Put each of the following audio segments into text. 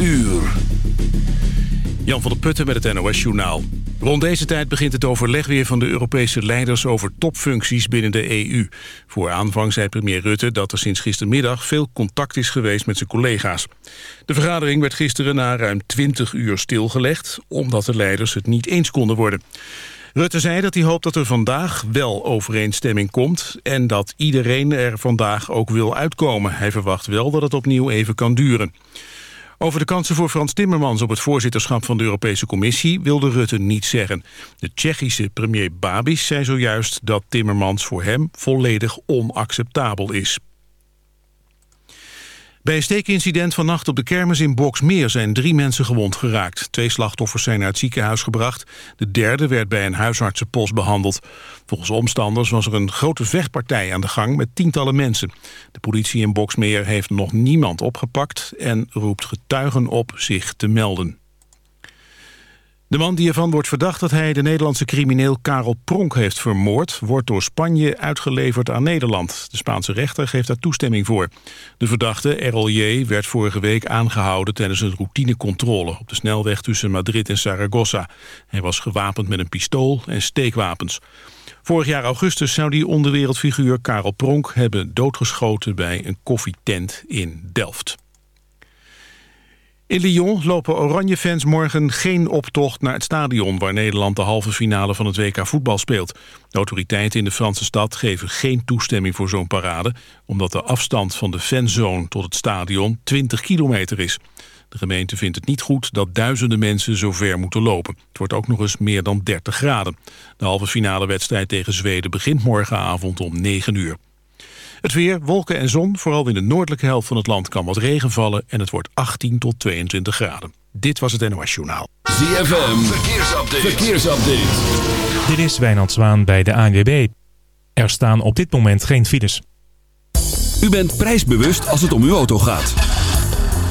uur. Jan van der Putten met het NOS-journaal. Rond deze tijd begint het overleg weer van de Europese leiders over topfuncties binnen de EU. Voor aanvang zei premier Rutte dat er sinds gistermiddag veel contact is geweest met zijn collega's. De vergadering werd gisteren na ruim 20 uur stilgelegd, omdat de leiders het niet eens konden worden. Rutte zei dat hij hoopt dat er vandaag wel overeenstemming komt... en dat iedereen er vandaag ook wil uitkomen. Hij verwacht wel dat het opnieuw even kan duren. Over de kansen voor Frans Timmermans op het voorzitterschap van de Europese Commissie wilde Rutte niet zeggen. De Tsjechische premier Babis zei zojuist dat Timmermans voor hem volledig onacceptabel is. Bij een steekincident vannacht op de kermis in Boksmeer zijn drie mensen gewond geraakt. Twee slachtoffers zijn naar het ziekenhuis gebracht. De derde werd bij een huisartsenpost behandeld. Volgens omstanders was er een grote vechtpartij aan de gang met tientallen mensen. De politie in Boksmeer heeft nog niemand opgepakt en roept getuigen op zich te melden. De man die ervan wordt verdacht dat hij de Nederlandse crimineel Karel Pronk heeft vermoord... wordt door Spanje uitgeleverd aan Nederland. De Spaanse rechter geeft daar toestemming voor. De verdachte, Errol J., werd vorige week aangehouden... tijdens een routinecontrole op de snelweg tussen Madrid en Zaragoza. Hij was gewapend met een pistool en steekwapens. Vorig jaar augustus zou die onderwereldfiguur Karel Pronk... hebben doodgeschoten bij een koffietent in Delft. In Lyon lopen Oranje-fans morgen geen optocht naar het stadion... waar Nederland de halve finale van het WK voetbal speelt. Autoriteiten in de Franse stad geven geen toestemming voor zo'n parade... omdat de afstand van de fanzone tot het stadion 20 kilometer is. De gemeente vindt het niet goed dat duizenden mensen zo ver moeten lopen. Het wordt ook nog eens meer dan 30 graden. De halve finale wedstrijd tegen Zweden begint morgenavond om 9 uur. Het weer, wolken en zon. Vooral in de noordelijke helft van het land kan wat regen vallen... en het wordt 18 tot 22 graden. Dit was het NOS Journaal. ZFM, verkeersupdate. verkeersupdate. Dit is Wijnand Zwaan bij de ANWB. Er staan op dit moment geen files. U bent prijsbewust als het om uw auto gaat.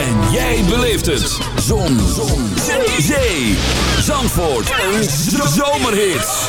En jij beleeft het. Zon. Zon. Zee. Zandvoort. Een zomerhit.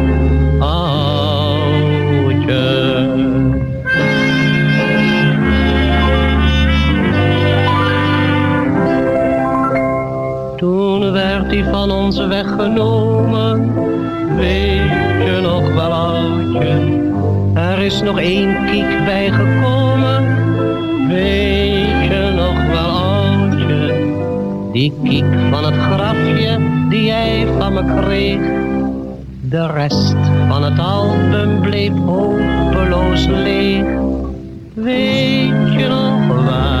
is nog één kiek bijgekomen, weet je nog wel oudje. Die kiek van het grafje die jij van me kreeg. De rest van het album bleef hopeloos leeg. Weet je nog wel,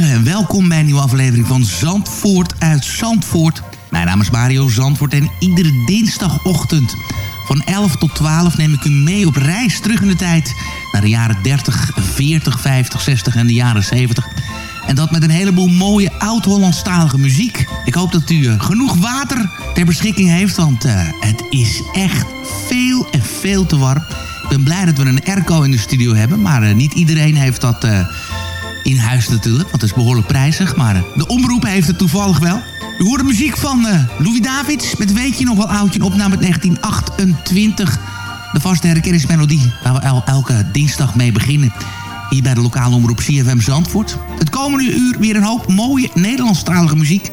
en welkom bij een nieuwe aflevering van Zandvoort uit Zandvoort. Mijn naam is Mario Zandvoort en iedere dinsdagochtend van 11 tot 12 neem ik u mee op reis terug in de tijd... naar de jaren 30, 40, 50, 60 en de jaren 70... En dat met een heleboel mooie oud-Hollandstalige muziek. Ik hoop dat u eh, genoeg water ter beschikking heeft, want eh, het is echt veel en veel te warm. Ik ben blij dat we een airco in de studio hebben, maar eh, niet iedereen heeft dat in huis natuurlijk, want het is behoorlijk prijzig. Maar eh, de omroep heeft het toevallig wel. U hoort de muziek van eh, Louis Davids met Weet je nog wel oudje, een opname uit 1928. De vaste herkenningsmelodie waar we el- elke dinsdag mee beginnen. Hier bij de lokale omroep CFM Zandvoort. Het komende uur weer een hoop mooie Nederlandstalige muziek.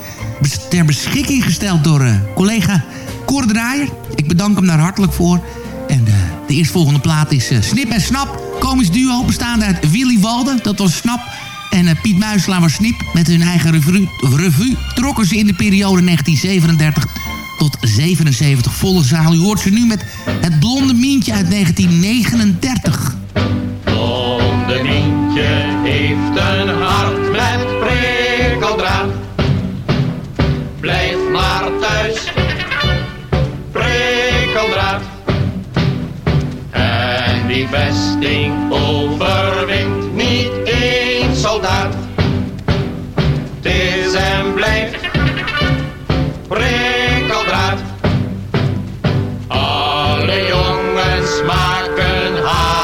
Ter beschikking gesteld door eh, collega Cor Draaier. Ik bedank hem daar hartelijk voor. En eh, de eerstvolgende plaat is Snip en Snap. Komisch duo bestaande uit Willy Walden, dat was Snap. En eh, Piet Muiselaar was Snip. Met hun eigen revue, trokken ze in de periode 1937 tot 77 volle zaal. U hoort ze nu met Het Blonde Mientje uit 1939. Blonde Mientje heeft een hart met prikkeldraad. Blijf maar thuis, prikkeldraad. En die vesting overwint soldaat. Het is en blijft prikkeldraad. Alle jongens maken haar.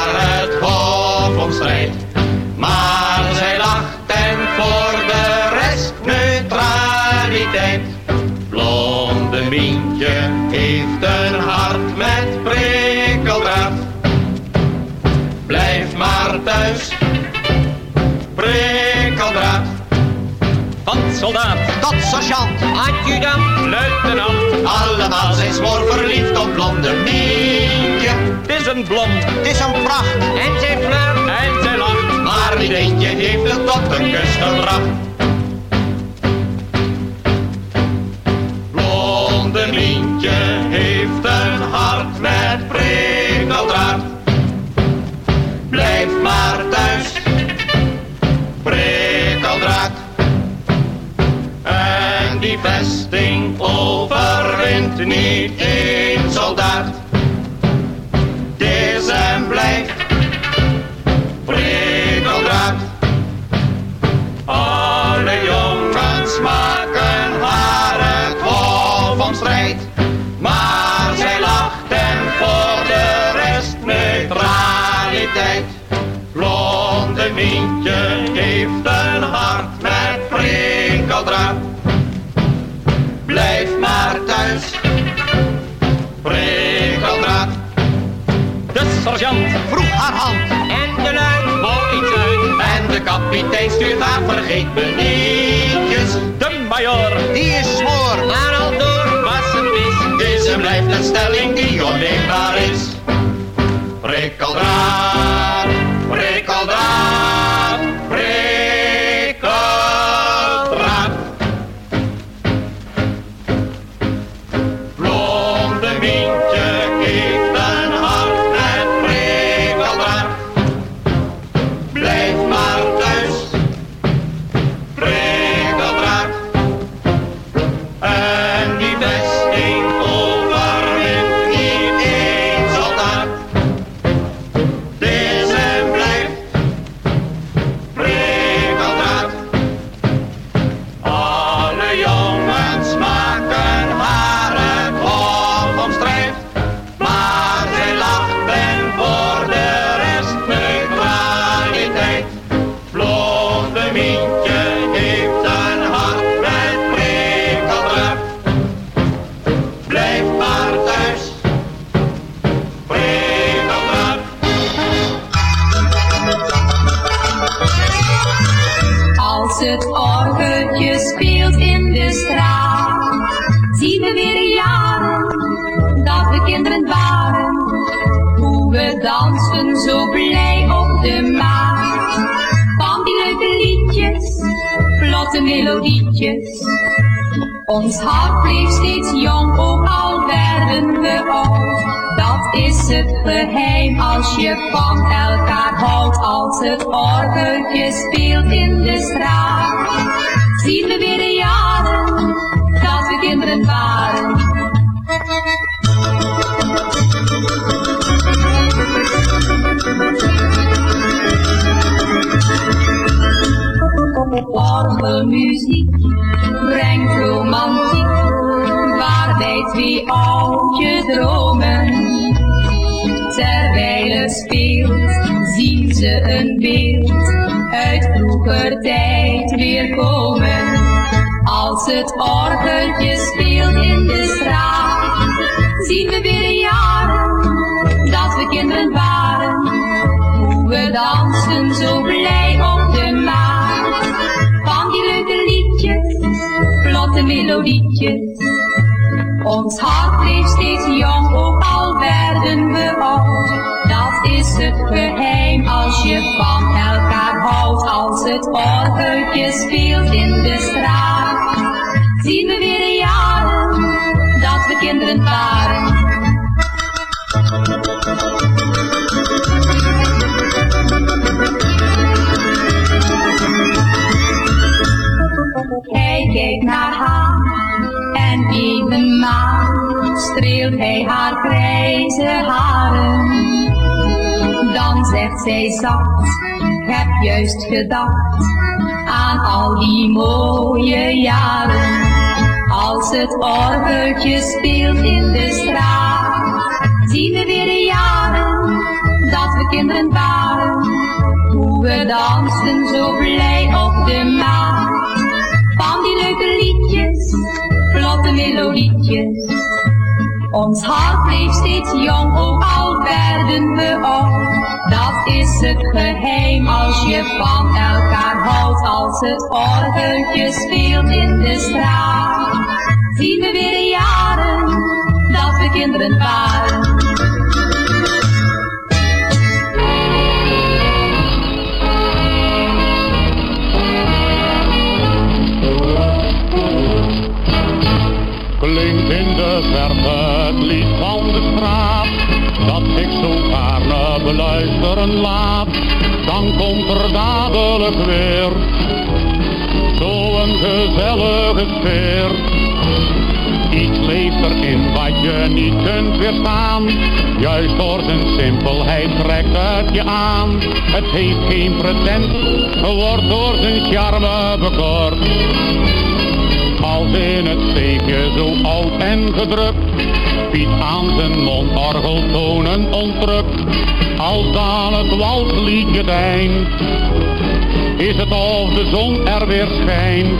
Soldaat, tot sergeant, adjudant, luitenant. allemaal zijn smoor verliefd op blonde Mietje. Het is een blond Het is een pracht, en zij flirt en zij lacht. maar niet eentje heeft het tot een kus gebracht. Blonde Mientje heeft een hart met prikkeldraad. Blijf maar vesting overwint niet één soldaat. Is en blijft prikkeldraad. Alle jongens maken haar het hof om strijd. Maar zij lacht en voor de rest neutraliteit. Blonde Mientje heeft een stuurt haar vergeet me nietjes. De major, Die is smoor, maar al door was een mis. deze blijft een stelling die onneembaar is. Prikkeldraad, zien we weer jaren dat we kinderen waren. Hoe we dansten zo blij op de maat. Van die leuke liedjes, vlotte melodietjes. Ons hart bleef steeds jong, ook al werden we oud. Dat is het geheim als je van elkaar houdt. Als het orgeltje speelt in de straat, zien we weer de jaren kinderen waren. Orgelmuziek brengt romantiek, waarbij twee oudjes dromen. Terwijl het speelt, zien ze een beeld uit vroeger tijd weer komen. Als het orgeltje speelt in de straat, zien we weer de jaren dat we kinderen waren. Hoe we dansen zo blij op de maat. Van die leuke liedjes, vlotte melodietjes. Ons hart bleef steeds jong, ook al werden we oud. Dat is het geheim als je van elkaar houdt. Als het orgeltje speelt in de straat, zien we weer de jaren dat we kinderen waren. Hij kijkt naar haar en de maan streelt hij haar grijze haren. Dan zegt zij zacht, heb juist gedacht aan al die mooie jaren. Als het orgeltje speelt in de straat, zien we weer de jaren dat we kinderen waren. Hoe we dansten zo blij op de maat. Van die leuke liedjes, vlotte melodietjes. Ons hart bleef steeds jong, ook al werden we oud. Dat is het geheim als je van elkaar houdt. Als het orgeltje speelt in de straat, zien we weer jaren dat we kinderen waren. Gaarne beluisteren laat. Dan komt er dadelijk weer zo'n gezellige sfeer. Iets leeft erin wat je niet kunt weerstaan. Juist door zijn simpelheid trekt het je aan. Het heeft geen pretentie, wordt door zijn charme bekort. Als in het steekje zo oud en gedrukt, Piet aan zijn mondorgeltonen ontrukt. Als dan het walsliedje eind, is het of de zon er weer schijnt.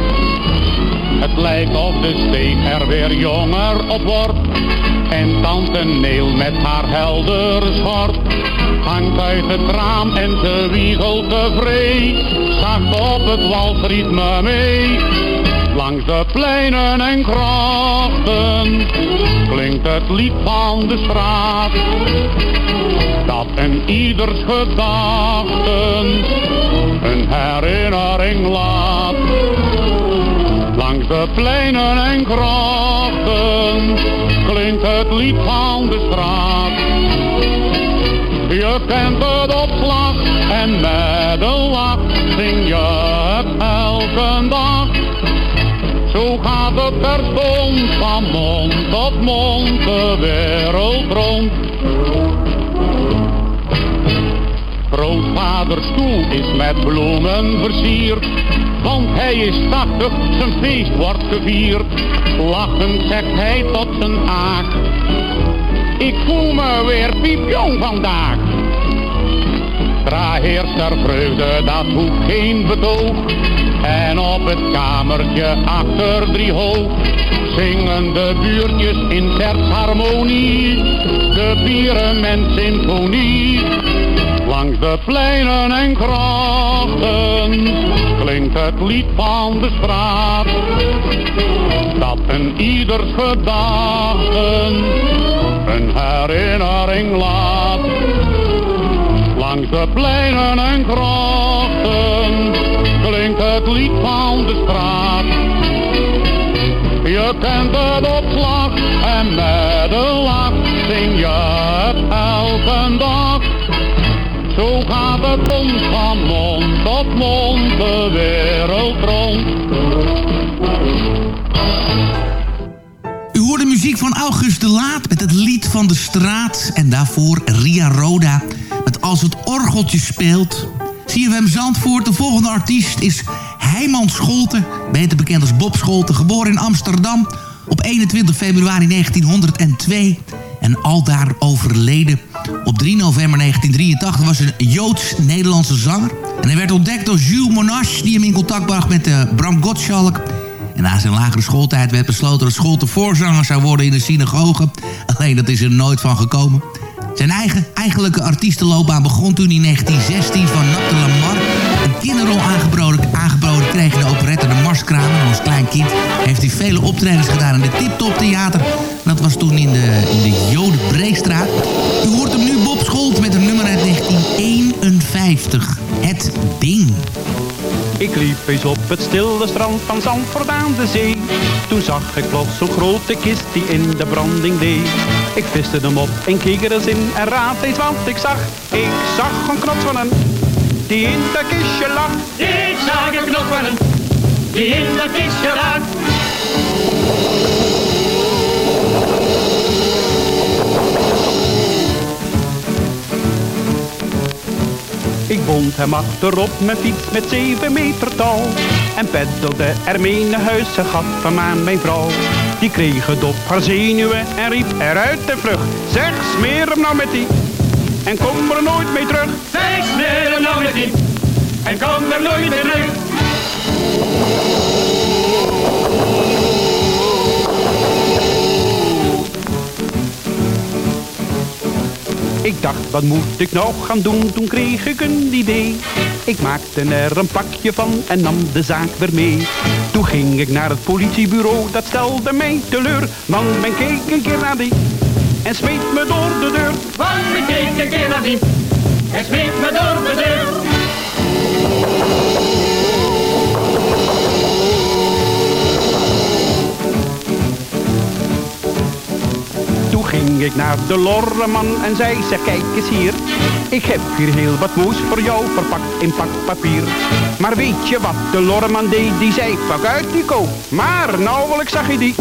Het lijkt of de steek er weer jonger op wordt. En tante Neel met haar heldere schort hangt uit het raam en ze wiegelt tevreden. Zacht op het walsritme mee. Langs de pleinen en grachten klinkt het lied van de straat. Dat in ieders gedachten een herinnering laat. Langs de pleinen en grachten klinkt het lied van de straat. Je kent het op slag en met een lach zing je het elke dag. Gaat het terstond van mond tot mond de wereld rond. Grootvaders stoel is met bloemen versierd, want hij is tachtig, zijn feest wordt gevierd. Lachend zegt hij tot zijn aak, ik voel me weer piepjong vandaag. Dra heerst er vreugde, dat hoeft geen betoog. En op het kamertje achter drie hoog zingen de buurtjes in tertsharmonie. De bieren met symfonie. Langs de pleinen en grachten klinkt het lied van de straat. Dat een ieders gedachten een herinnering laat. De pleinen en grachten klinkt het lied van de straat. Je kent het op slag en met een lach zing je het elke dag. Zo gaat het ons van mond tot mond de wereld rond. U hoort de muziek van August de Laat met het lied van de straat. En daarvoor Ria Roda met Als het orgeltje speelt. CFM Zandvoort, de volgende artiest is Heiman Scholten. Beter bekend als Bob Scholten, geboren in Amsterdam op 21 februari 1902. En aldaar overleden op 3 november 1983 was een Joods-Nederlandse zanger. En hij werd ontdekt door Jules Monash, die hem in contact bracht met uh, Bram Gottschalk. En na zijn lagere schooltijd werd besloten dat Scholten voorzanger zou worden in de synagoge. Alleen dat is er nooit van gekomen. Zijn eigen, eigenlijke artiestenloopbaan begon toen in 1916 van Nat de Lamar een kinderrol aangeboden, aangeboden kreeg in de operette De Marskramer. En als klein kind heeft hij vele optredens gedaan in de Tip Top Theater. Dat was toen in de, in de Jodenbreestraat. U hoort hem nu Bob Scholt met een nummer uit 1951. Het Ding. Ik liep eens op het stille strand van Zandvoort aan de zee. Toen zag ik plots zo'n grote kist die in de branding deed. Ik viste hem op en keek er eens in en raad eens wat ik zag. Ik zag een knots van een die in dat kistje lag. Ik zag een knop van een die in dat kistje lag. Ik bond hem achterop mijn fiets met zeven meter touw. En peddelde ermee naar huis, ze gaf hem aan mijn vrouw. Die kreeg het op haar zenuwen en riep eruit de vlucht. Zeg, smeer hem nou met die en kom er nooit mee terug. Zeg, smeer hem nou met die en kom er nooit meer terug. Ik dacht, wat moet ik nou gaan doen? Toen kreeg ik een idee. Ik maakte er een pakje van en nam de zaak weer mee. Toen ging ik naar het politiebureau, dat stelde mij teleur. Want men keek een keer naar die en smeet me door de deur. Want ik keek een keer naar die en smeet me door de deur. Ging ik naar de lorreman en zei, zeg kijk eens hier. Ik heb hier heel wat moes voor jou verpakt in pakpapier. Maar weet je wat de lorreman deed? Die zei, pak uit koop. Maar nauwelijks zag je die.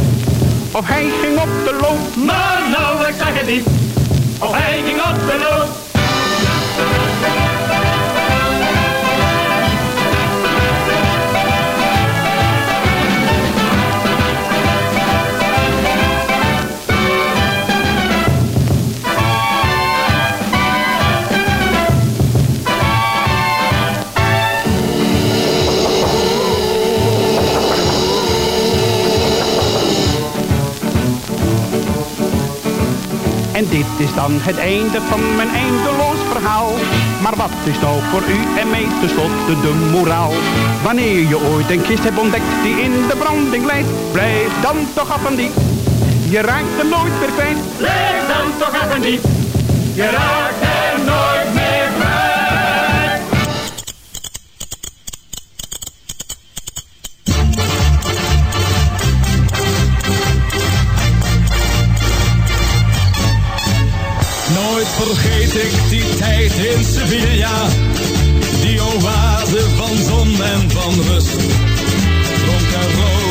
Of hij ging op de loop. Maar nauwelijks zag je die. Of hij ging op de loop. En dit is dan het einde van mijn eindeloos verhaal. Maar wat is nou voor u en mij tenslotte de moraal? Wanneer je ooit een kist hebt ontdekt die in de branding leidt, blijf dan toch af van die. Je raakt er nooit meer kwijt. Blijf dan toch af en die. Je raakt er nooit meer vergeet ik die tijd in Sevilla, die oase van zon en van rust. Dronk er rode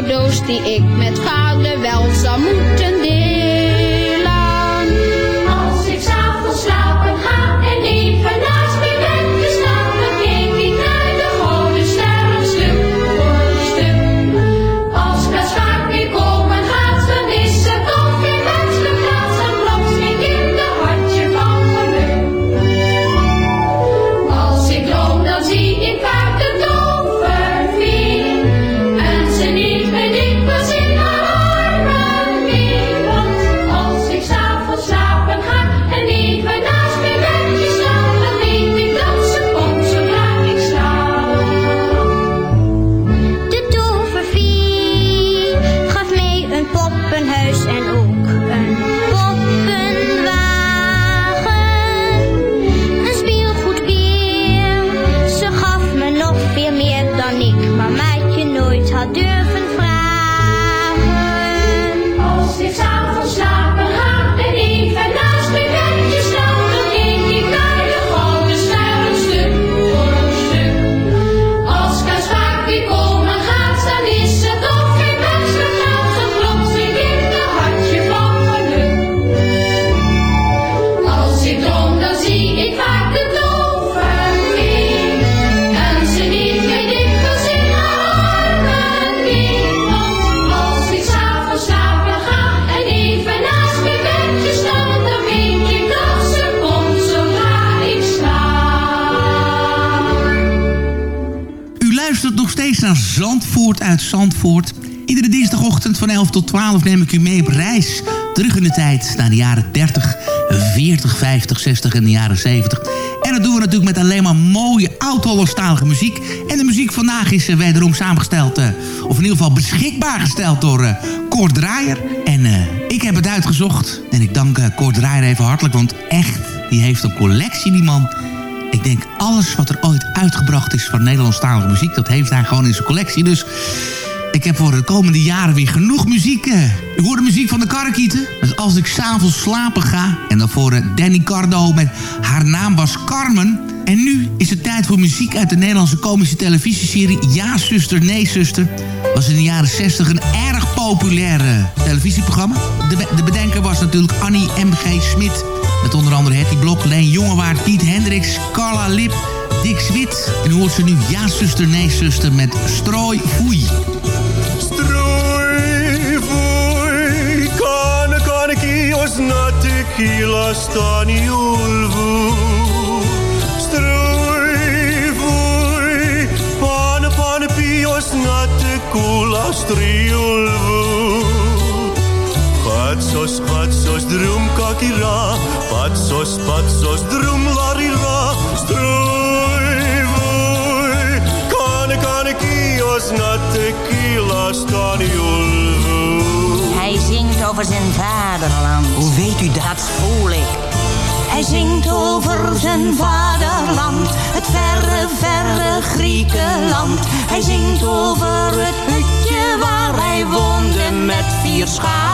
cadeaus die ik met vader wel zou moeten delen. Uit Zandvoort. Iedere dinsdagochtend van 11 tot 12 neem ik u mee op reis. Terug in de tijd naar de jaren 30, 40, 50, 60 en de jaren 70. En dat doen we natuurlijk met alleen maar mooie oud-Hollandstalige muziek. En de muziek vandaag is eh, wederom samengesteld, eh, of in ieder geval beschikbaar gesteld door uh, Kort Draaier. En ik heb het uitgezocht. En ik dank uh, Kort Draaier even hartelijk, want echt, die heeft een collectie, die man. Ik denk alles wat er ooit uitgebracht is van Nederlandstalige muziek... dat heeft hij gewoon in zijn collectie. Dus ik heb voor de komende jaren weer genoeg muziek. eh. U hoort de muziek van de Karrekieten. Dus als ik s'avonds slapen ga. En dan voor eh, Danny Cardo met Haar naam was Carmen. En nu is het tijd voor muziek uit de Nederlandse komische televisieserie... Ja, zuster, nee, zuster. Was in de jaren 60 een erg populair eh, televisieprogramma. De, de bedenker was natuurlijk Annie M.G. Smit... Met onder andere Hetty Blok, Leen Jongewaard, Piet Hendricks, Carla Lip, Dick. En u hoort ze nu Ja Zuster, Nee Zuster met Strooi Foei. Stroi, cane cane kios na tequila staniulvu. Stroi, vui, pane pane pios na. Patsos, patsos, drum kakira, patsos, patsos, drum larira, stroi, vui, cane cane kios na tequila staniulvu. Hij zingt over zijn vaderland. Hoe weet u dat? Dat voel ik. Hij zingt over zijn vaderland, het verre, verre Griekenland. Hij zingt over het hutje waar hij woonde met vier schapen.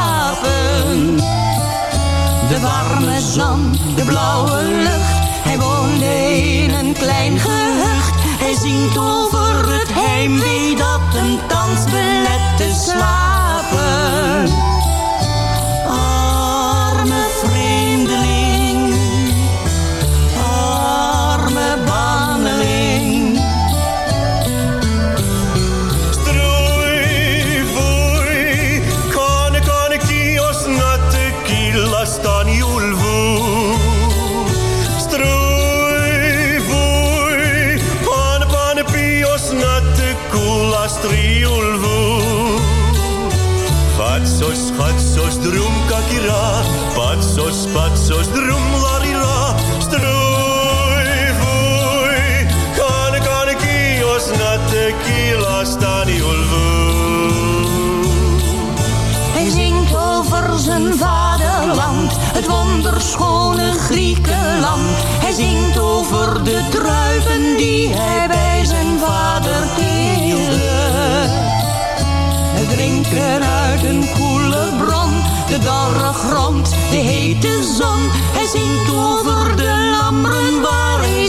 De warme zon, de blauwe lucht, hij woonde in een klein patsos, drum larira. Stroi, voi, cane cane kios na tequila staniulvu. Hij zingt over zijn vaderland, het wonderschone Griekenland. Hij zingt over de druiven die hij bij zijn vader teelde. Het drinken uit een bron, de dorre grond, de hete zon. Hij zingt over de lammeren waar hij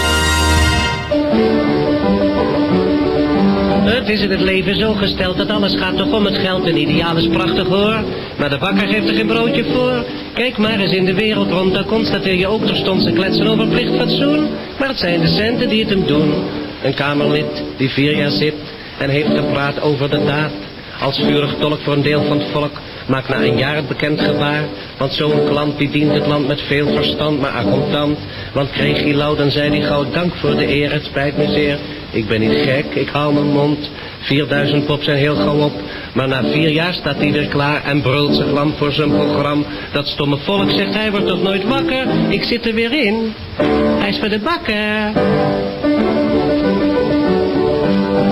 Het is in het leven zo gesteld dat alles gaat toch om het geld. Een ideaal is prachtig hoor, maar de bakker geeft er geen broodje voor. Kijk maar eens in de wereld rond, dan constateer je ook terstond ze kletsen over plicht fatsoen. Maar het zijn de centen die het hem doen. Een kamerlid die vier jaar zit en heeft gepraat over de daad. Als vurig tolk voor een deel van het volk maakt na een jaar het bekend gebaar. Want zo'n klant die dient het land met veel verstand, maar contant. Want kreeg hij lauw, dan zei hij gauw dank voor de eer, het spijt me zeer. Ik ben niet gek, ik hou mijn mond. 4000 pop zijn heel gauw op. Maar na vier jaar staat hij weer klaar en brult zich lam voor zijn programma. Dat stomme volk zegt hij wordt toch nooit wakker. Ik zit er weer in. Hij is voor de bakker.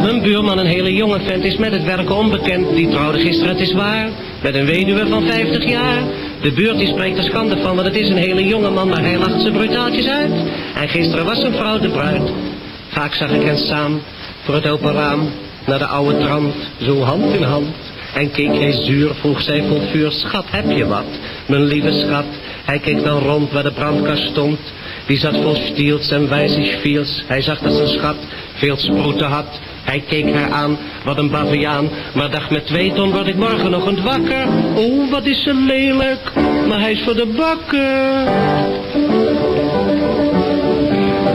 Mijn buurman, een hele jonge vent, is met het werken onbekend. Die trouwde gisteren, het is waar, met een weduwe van 50 jaar. De buurt spreekt er schande van, want het is een hele jonge man, maar hij lacht ze brutaaltjes uit. En gisteren was zijn vrouw de bruid. Vaak zag ik hen samen voor het open raam naar de oude trant, zo hand in hand. En keek hij zuur, vroeg zij vol vuur, schat, heb je wat? Mijn lieve schat, hij keek dan rond waar de brandkast stond. Die zat vol stiels en wijzigfiels. Hij zag dat zijn schat veel sproeten had. Hij keek haar aan, wat een baviaan. Maar dacht met twee ton word ik morgen nog een wakker. Oh, wat is ze lelijk, maar hij is voor de bakker.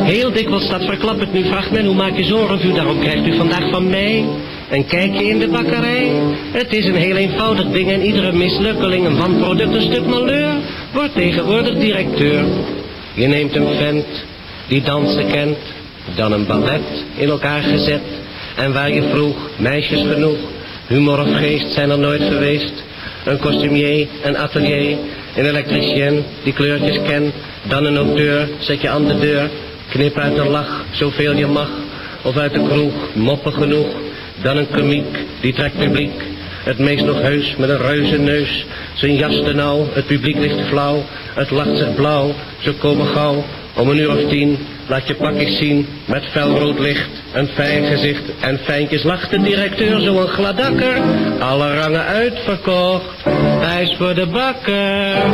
Heel dikwijls staat verklappend, nu vraagt men hoe maak je zo'n revue, daarom krijgt u vandaag van mij een kijkje in de bakkerij. Het is een heel eenvoudig ding en iedere mislukkeling, een wanproduct, een stuk malheur, wordt tegenwoordig directeur. Je neemt een vent die dansen kent, dan een ballet in elkaar gezet. En waar je vroeg, meisjes genoeg, humor of geest zijn er nooit geweest. Een costumier, een atelier, een elektricien die kleurtjes kent. Dan een auteur, zet je aan de deur, knip uit de lach, zoveel je mag. Of uit de kroeg, moppen genoeg. Dan een komiek, die trekt publiek. Het meest nog heus met een reuze neus. Zijn jas te nauw, het publiek ligt flauw. Het lacht zich blauw, ze komen gauw. Om een uur of tien laat je pakjes zien met felrood licht. Een fijn gezicht en fijntjes lacht de directeur zo'n gladakker. Alle rangen uitverkocht, is voor de bakker.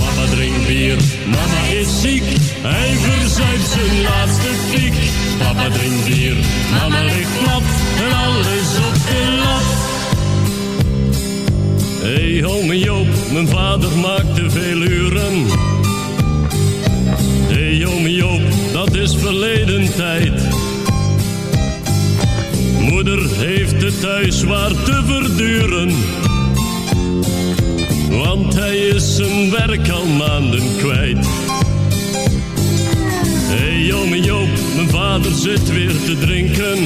Mama drinkt bier, mama is ziek. Hij verzuipt zijn laatste piek. Papa drinkt bier, mama ligt plat. En alles op de lat. Hé, hey, ome Joop, mijn vader maakte veel uren. Moeder heeft het thuis zwaar te verduren. Want hij is zijn werk al maanden kwijt. Hé hey, ome Joop, mijn vader zit weer te drinken.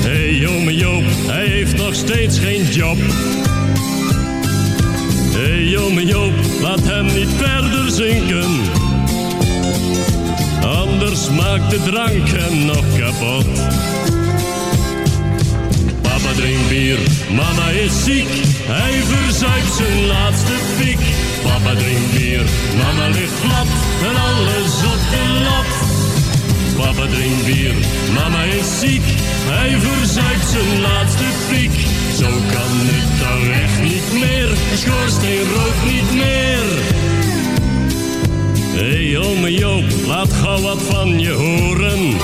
Hé hey, ome Joop, hij heeft nog steeds geen job. Hé hey, ome Joop, laat hem niet verder zinken. Anders maakt de drank hem nog kapot. Papa drinkt bier, mama is ziek. Hij verzuipt zijn laatste piek. Papa drinkt bier, mama ligt plat en alles op de lat. Papa drinkt bier, mama is ziek. Hij verzuipt zijn laatste piek. Zo kan het toch echt niet meer. Schoorsteen rookt niet meer. Hey ome Joop, laat gauw wat van je horen.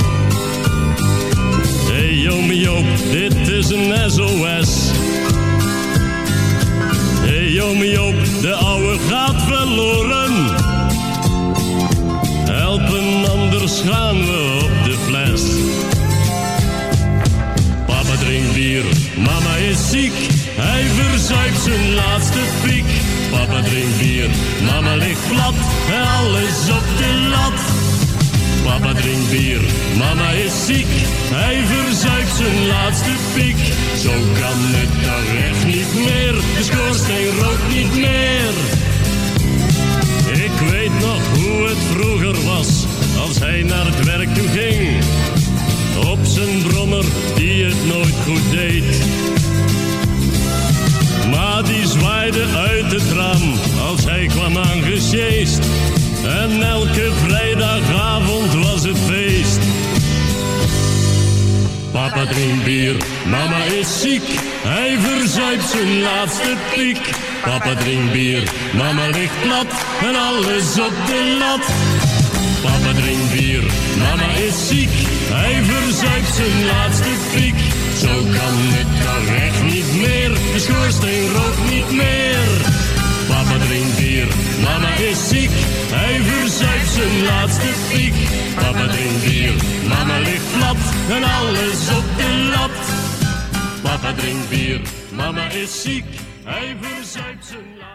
Hey ome Joop, dit is een SOS. Hey ome Joop, de ouwe gaat verloren. Helpen, anders gaan we op de fles. Papa drinkt bier, mama is ziek. Hij verzuipt zijn laatste piek. Papa drinkt bier, mama ligt plat. Alles op de lat. Papa drinkt bier, mama is ziek. Hij verzuipt zijn laatste piek. Zo kan het toch echt niet meer. De schoorsteen rookt niet meer. Vrijdagavond was het feest. Papa drinkt bier, mama is ziek. Hij verzuipt zijn laatste piek. Papa drinkt bier, mama ligt plat. En alles op de lat. Papa drinkt bier, mama is ziek. Hij verzuipt zijn laatste piek. Zo kan het toch echt niet meer. De schoorsteen rookt niet meer. Papa drinkt bier, mama is ziek. Hij verzuipt zijn laatste piek. Papa drinkt bier, mama ligt plat. En alles op de lat. Papa drinkt bier, mama is ziek. Hij verzuipt zijn laatste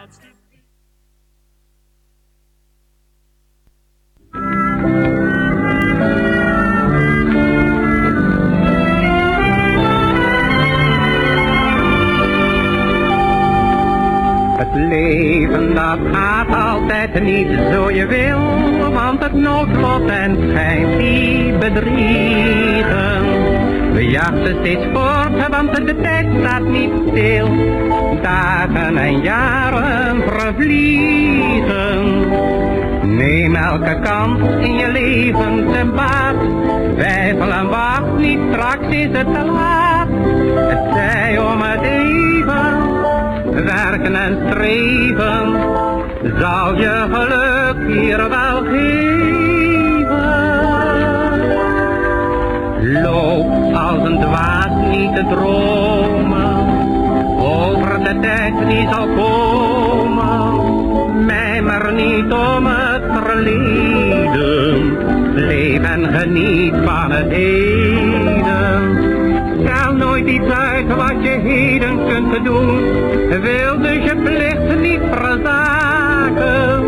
leven dat gaat altijd niet zo je wil, want het noodlot en schijnt die bedriegen. We jachten steeds voort, want de tijd staat niet stil. Dagen en jaren vervliegen. Neem elke kans in je leven te baat. Twijfel en wacht niet, straks is het te laat. Het zij om het even werken en streven, zal je geluk hier wel geven. Loop als een dwaas niet te dromen, over de tijd die zal komen. Mijmer niet om het verleden, leef en geniet van het heden. Iets uit wat je heden kunt doen. Wil dus je plicht niet verzaken.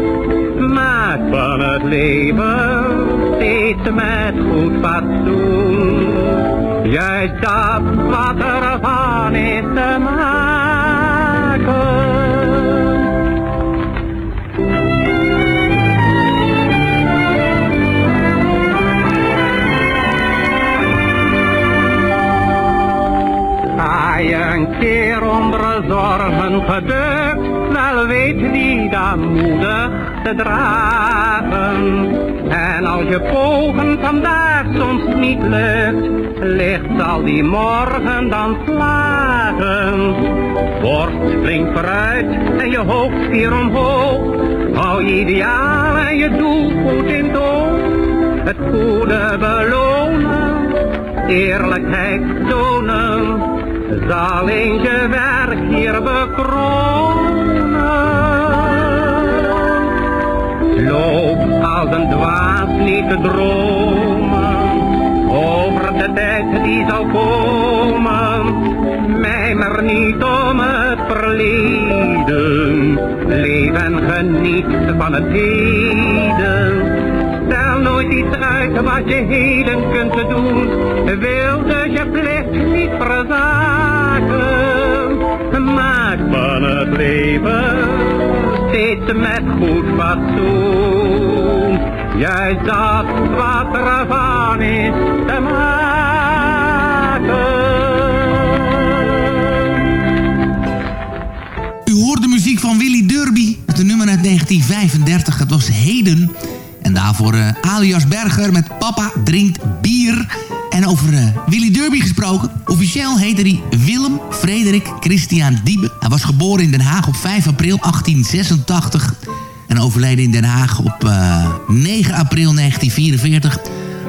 Maak van het leven steeds met goed fatsoen. Juist dat wat er van is te maken. Gedukt, wel weet die dan moedig te dragen. En als je pogen vandaag soms niet lukt, licht zal die morgen dan slagen. Borst springt vooruit en je hoofd weer omhoog. Hou ideaal en je doel goed in toon. Het goede belonen, eerlijkheid tonen zal in je werk hier bekronen. Loop als een dwaas niet te dromen, over de tijd die zal komen. Mijmer niet om het verleden, leef en geniet van het heden. Stel nooit iets uit wat je heden kunt doen. Wil dus je plicht niet verzaken. Maak van het leven steeds met goed fatsoen. Juist dat wat er van is te maken. U hoort de muziek van Willy Derby. Een nummer uit 1935. Het was Heden. En daarvoor eh, alias Berger met Papa drinkt bier. En over eh, Willy Derby gesproken. Officieel heette hij Willem Frederik Christian Diebe. Hij was geboren in Den Haag op 5 april 1886. En overleden in Den Haag op 9 april 1944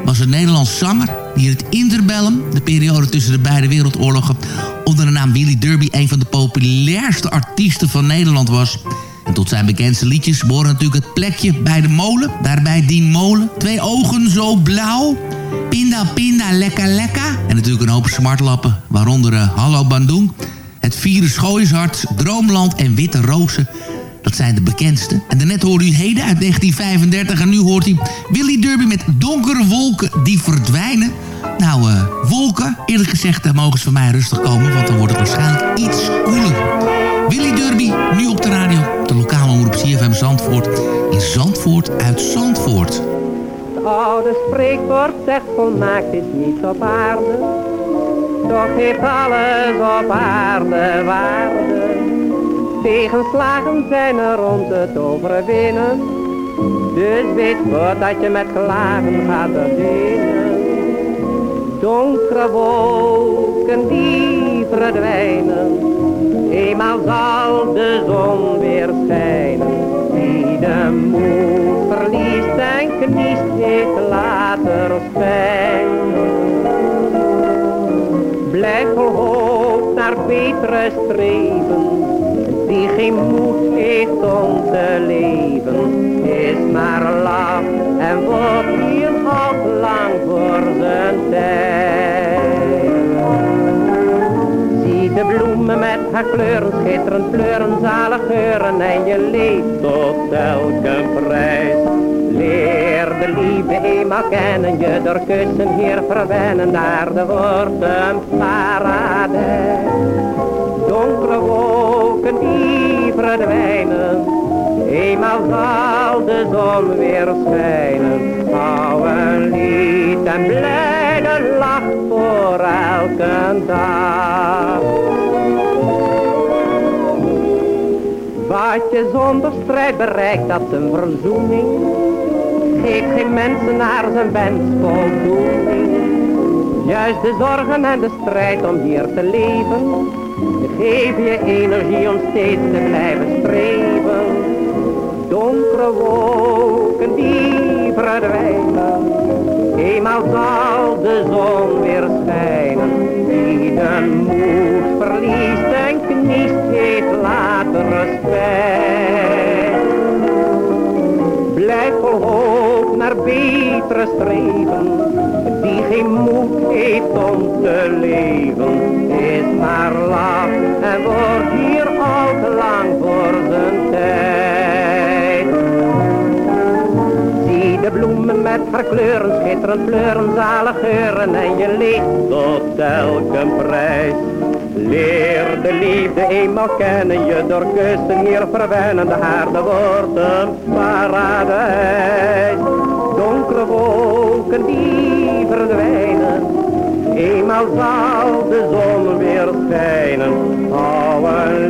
was een Nederlands zanger die in het interbellum, de periode tussen de beide wereldoorlogen, onder de naam Willy Derby een van de populairste artiesten van Nederland was. En tot zijn bekendste liedjes behoren natuurlijk het plekje bij de molen. Daarbij die molen. Twee ogen zo blauw. Pinda, pinda, lekker, lekker. En natuurlijk een hoop smartlappen, waaronder uh, Hallo Bandung. Het Vieren Schooieshart, Droomland en Witte Rozen. Dat zijn de bekendste. En daarnet hoorde u Heden uit 1935. En nu hoort u Willy Derby met Donkere Wolken die verdwijnen. Nou, uh, wolken, eerlijk gezegd, daar mogen ze van mij rustig komen... want dan wordt het waarschijnlijk iets koeler. Willy Derby, nu op de radio, de lokale omroep CFM Zandvoort... in Zandvoort uit Zandvoort. Het oude spreekwoord zegt volmaakt is niet op aarde... toch heeft alles op aarde waarde. Tegenslagen zijn er om het overwinnen... dus weet voordat je met klagen gaat beginnen donkere wolken die verdwijnen. Eenmaal zal de zon weer schijnen. Wie de moed verliest en kniest, heeft later spijt. Blijf vol hoop naar betere streven. Wie geen moed heeft om te leven, is maar laf en wordt hier al lang voor zijn tijd. Haar kleuren, schitterend kleuren, zalig geuren en je leeft tot elke prijs. Leer de liefde eenmaal kennen, je door kussen hier verwennen, daar de wordt een paradijs. Donkere wolken die verdwijnen, eenmaal zal de zon weer schijnen. Hou een lied en blijde lach voor elke dag. Wat je zonder strijd bereikt, dat een verzoening. Geeft geen mensen naar zijn wens voldoening. Juist de zorgen en de strijd om hier te leven. Geef je energie om steeds te blijven streven. Donkere wolken die verdwijnen. Eenmaal zal de zon weer schijnen. Wie de moed verliest en kniest, heeft later respect. Blijf vol hoop naar betere streven. Die geen moed heeft om te leven, is maar laf en wordt hier al te lang voor zijn tijd. Zie de bloemen met haar kleuren, schitterend kleuren, zalig geuren en je leeft tot elke prijs. Leer de liefde eenmaal kennen, je door kussen hier verwennen, de aarde wordt een paradijs. Donkere wolken die verdwijnen, eenmaal zal de zon weer schijnen. Hou een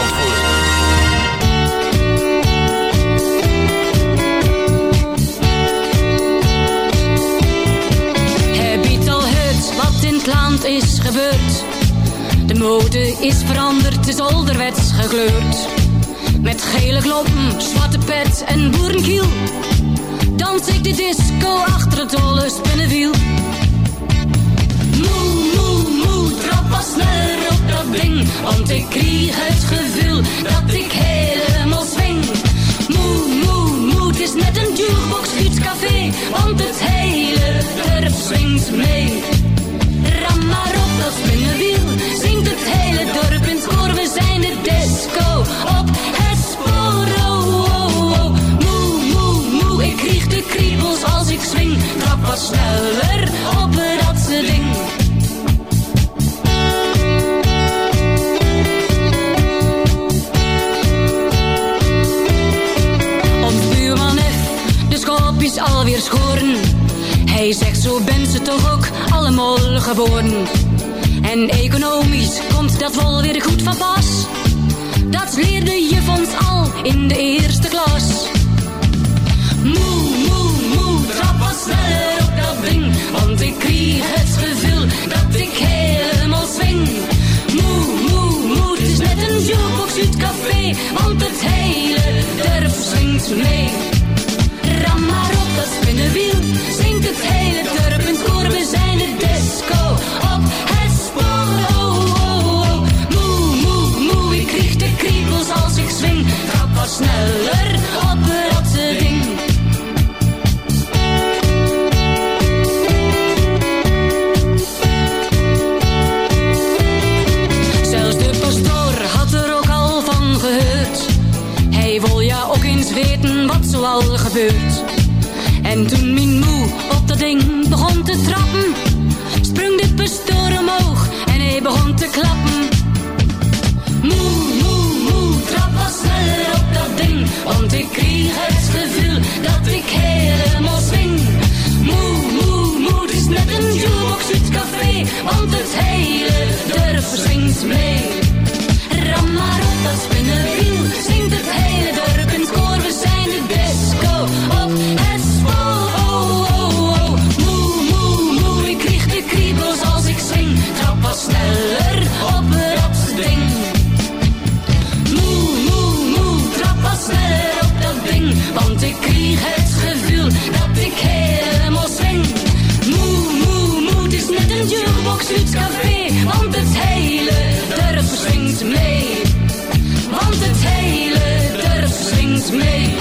Zandvoort. Je al gehoord wat in het land is gebeurd? De mode is veranderd, is ouderwets gekleurd. Met gele kloppen, zwarte pet en boerenkiel. Dans ik de disco achter het dolle spinnenwiel. Moe, trap wat sneller op dat ding. Want ik kreeg het gevoel dat ik helemaal swing. Moe, moe, moe, het is net een jukebox café, Want het hele dorp swingt mee. Ram maar op dat spinnenwiel, zingt het hele dorp in koor. We zijn de disco op het spoor. Oh, oh, oh. Moe, moe, moe, ik krieg de kriebels als ik swing. Trap wat sneller op dat ding. En economisch komt dat wel weer goed van pas. Dat leerde je ons al in de eerste klas. Moe, moe, moe, trap wat sneller op dat ding. Want ik kreeg het gevoel dat ik helemaal swing. Moe, moe, moe, het is net een jukebox uit café. Want het hele dorp swingt mee. Ram maar op dat spinnenwiel, zingt het hele dorp sneller op dat ding. Zelfs de pastoor had er ook al van gehoord. Hij wil ja ook eens weten wat zoal gebeurt. En toen mijn moe op dat ding begon te trappen, sprong de pastoor omhoog en hij begon te want ik kreeg het gevoel dat ik helemaal swing. Moe, moe, moe, het is net een jukebox uit café, want het hele dorp swingt mee. Ram maar op dat spinnenwiel, zingt het hele Want het hele dorp swingt mee. Want het hele dorp swingt mee.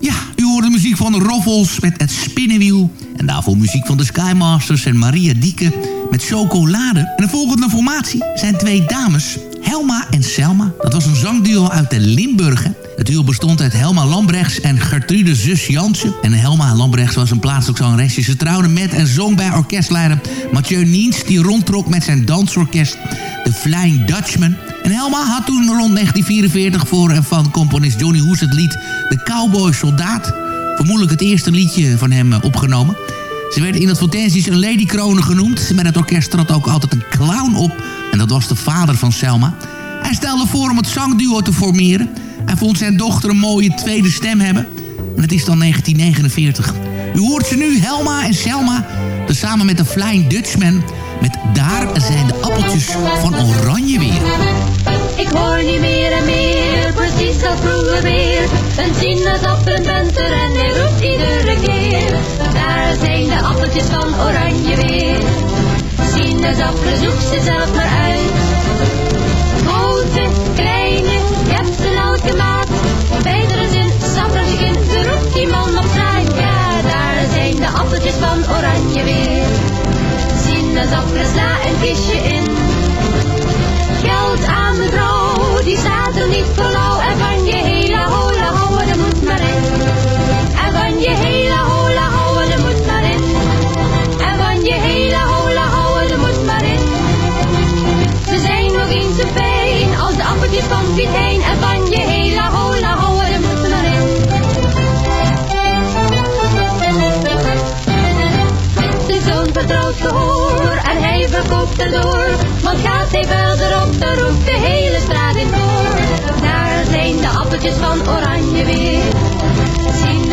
Ja, u hoorde muziek van Roffels met het spinnenwiel. En daarvoor muziek van de Skymasters en Maria Dieke met chocolade. En de volgende formatie zijn twee dames Helma en Selma. Dat was een zangduo uit de Limburgen. Het duo bestond uit Helma Lambrechts en Gertrude zus Jansen. En Helma Lambrechts was een plaatselijk zangeresje. Ze trouwde met en zong bij orkestleider Mathieu Niens... die rondtrok met zijn dansorkest The Flying Dutchman. En Helma had toen rond 1944 voor en van componist Johnny Hoes het lied De Cowboy Soldaat. Vermoedelijk het eerste liedje van hem eh, opgenomen. Ze werd in Fontainebleau een ladykronen genoemd. Met het orkest trad ook altijd een clown op. En dat was de vader van Selma. Hij stelde voor om het zangduo te formeren. Hij vond zijn dochter een mooie tweede stem hebben. En het is dan 1949. U hoort ze nu, Helma en Selma. Samen met de Flying Dutchman. Met Daar zijn de appeltjes van oranje weer. Ik hoor niet meer en meer, als vroeger weer. Een er en hij roept iedere keer. Daar zijn de appeltjes van oranje weer. Sinaasappelen zoek ze zelf maar uit. Grote, kleine, je hebt ze elke maat. Beidere zin, sappeltje in, ze roept die man op straat. Ja, daar zijn de appeltjes van oranje weer. Sinaasappelen sla een kistje in. Geld aan de vrouw, die staat er niet voor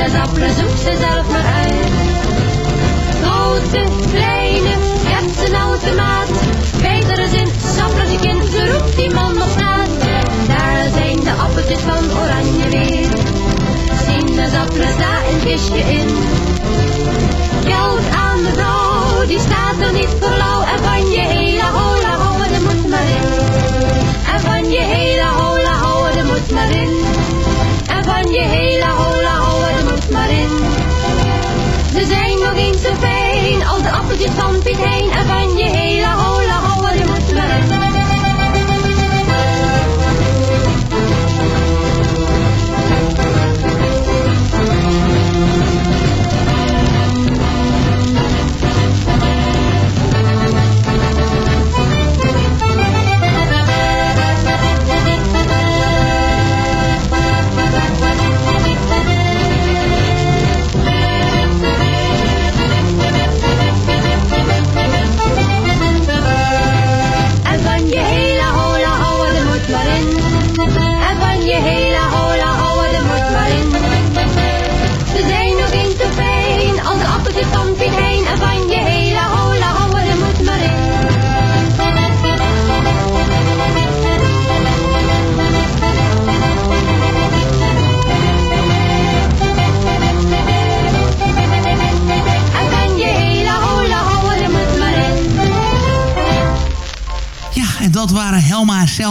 Sinaasappelen zoek ze zelf maar uit. Grote, kleine, maat. Betere zin, sappelen kind, ze roept die man op naad. Daar zijn de appeltjes van oranje weer. Sinaasappelen, daar een kistje in. Geld aan de vrouw, die staat er niet voor lauw. Appeltjes van Piet Hein. En van je hele hola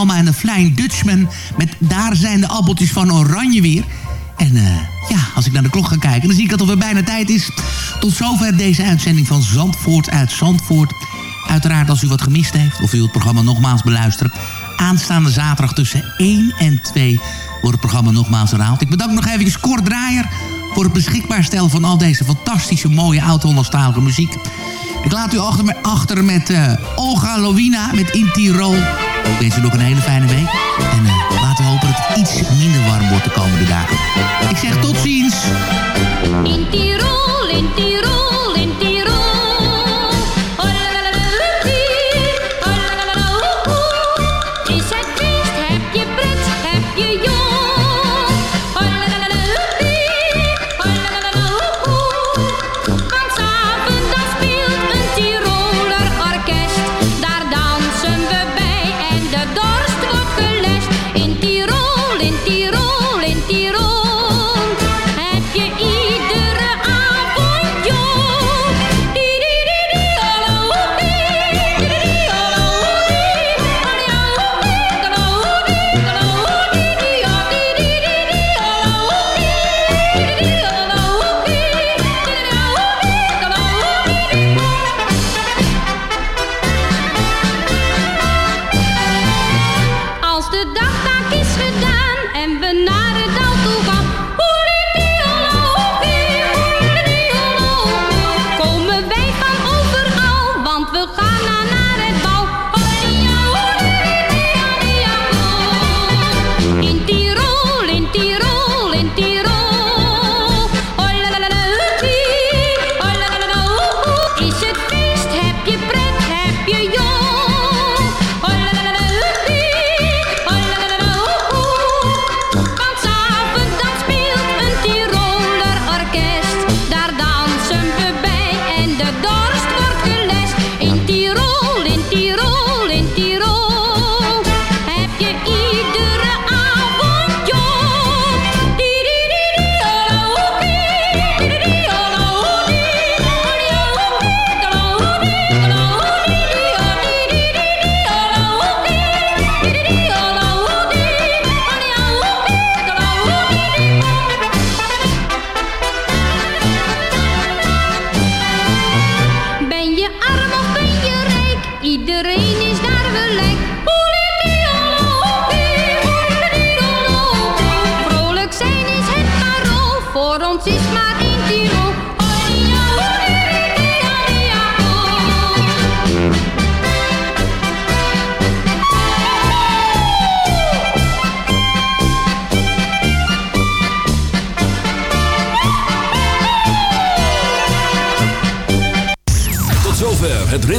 Selma en de Flying Dutchman... met Daar zijn de appeltjes van oranje weer. En eh, ja, als ik naar de klok ga kijken... dan zie ik dat weer bijna tijd is. Tot zover deze uitzending van Zandvoort uit Zandvoort. Uiteraard als u wat gemist heeft... of u het programma nogmaals beluisteren... aanstaande zaterdag tussen 1 en 2 wordt het programma nogmaals herhaald. Ik bedank nog even Kort Draaier... voor het beschikbaar stellen van al deze fantastische mooie oud-Hollandstalige muziek... Ik laat u achter, achter met eh, Olga Lovina met In Tirol. Ik wens nog een hele fijne week. En eh, laten we hopen dat het iets minder warm wordt de komende dagen. Ik zeg tot ziens. In Tirol, in Tirol, in Tirol.